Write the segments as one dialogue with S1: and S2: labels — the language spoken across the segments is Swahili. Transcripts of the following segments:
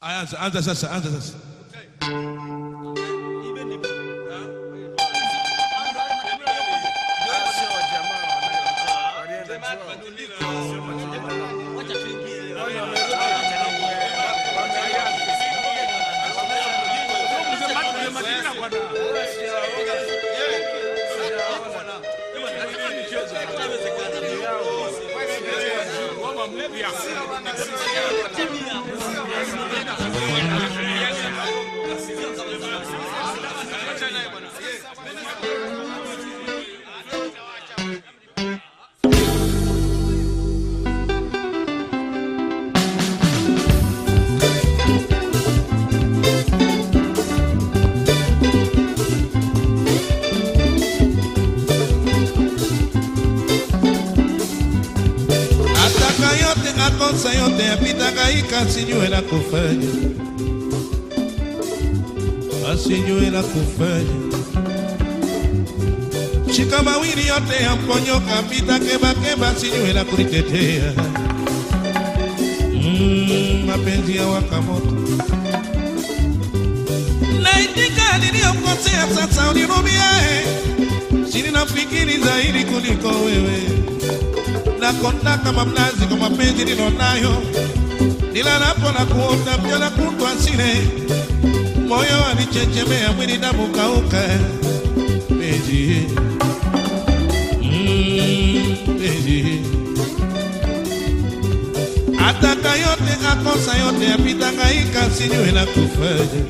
S1: Anza, anza sasa, anza sasa. Thank you. Yote akosa yote apitaka ikasijue la kufanya, asijue la kufanya. Shika mawili yote yamponyoka, pita kebakeba, keba, sijue la kulitetea. Mm, mapenzi ya wakamoto naitika niliyokosea, sasa unirumie, sini nafikiri zaidi kuliko wewe nakonda kama mnazi kwa mapenzi nilonayo, nilalapo na kuota pia na kutwa sile, moyo alichechemea, mwili damu kauka, mm, ataka yote akosa yote apitaka ikasinywe la kufanya,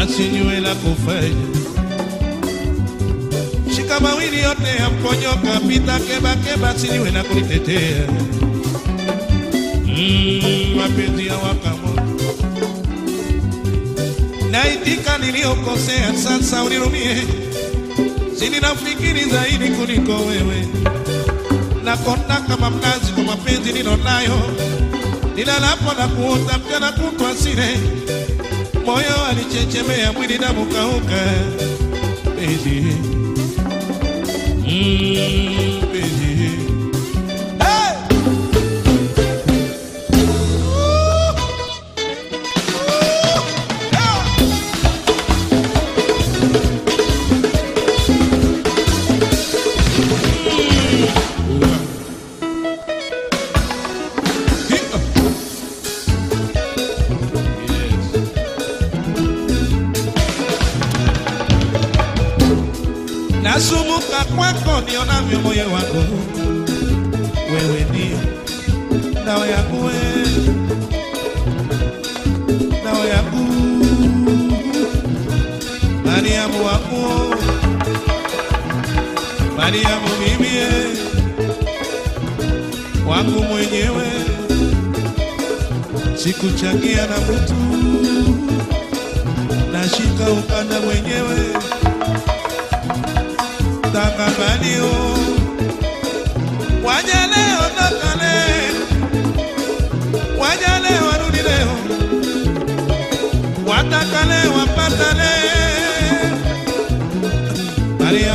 S1: asinywe la kufanya shika mawili yote yamponyoka, pita keba keba, siniwe na kunitetea. Mm, mapenzi ya wakamoto naitika niliyokosea, sasa unirumie, sini nafikiri zaidi kuliko wewe, nakonda kama mnazi kwa mapenzi nilonayo, nilalapo na kuota mchana kutwa sile, moyo alichechemea, mwili damu kauka, penzi Mm, Nasumuka kwako nionavyo moyo wako, wewe ni dawa yangu, wewe dawa yangu, Mariamu wako, Mariamu mimie. Wangu mwenyewe, sikuchangia na mtu, nashika ukanda mwenyewe ni o. Wájálẹ̀ ọ̀dọ́kanlẹ̀ wájálẹ̀ ọ̀dúnilẹ̀ o wàtàkàlẹ̀ wàpàtàlẹ̀. Maria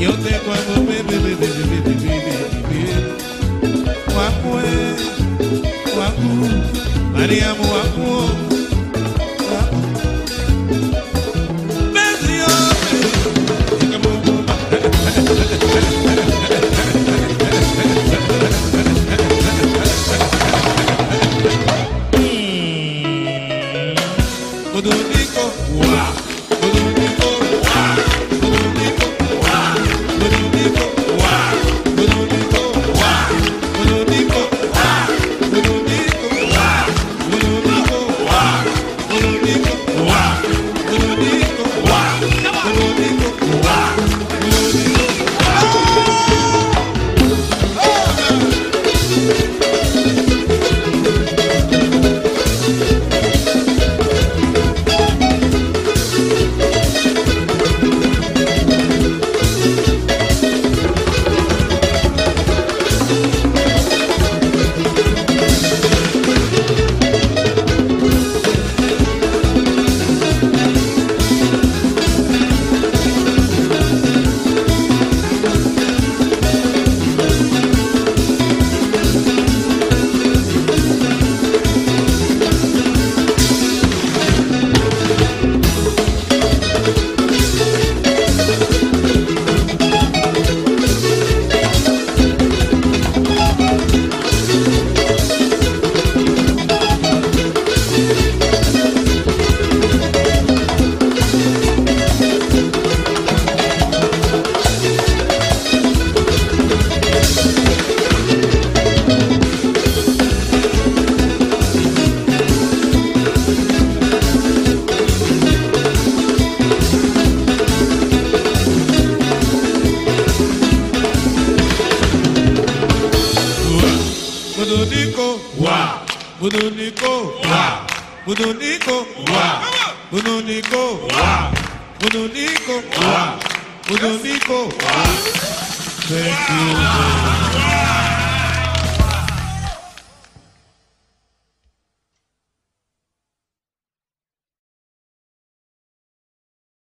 S1: yote kwangu mimi mimi mimi Mariamu wangu wà budu ni kò.
S2: Wà
S1: budu
S2: ni
S1: kò.
S2: Wà
S1: budu
S2: wà
S1: budu
S2: wà
S1: budu wà thank you.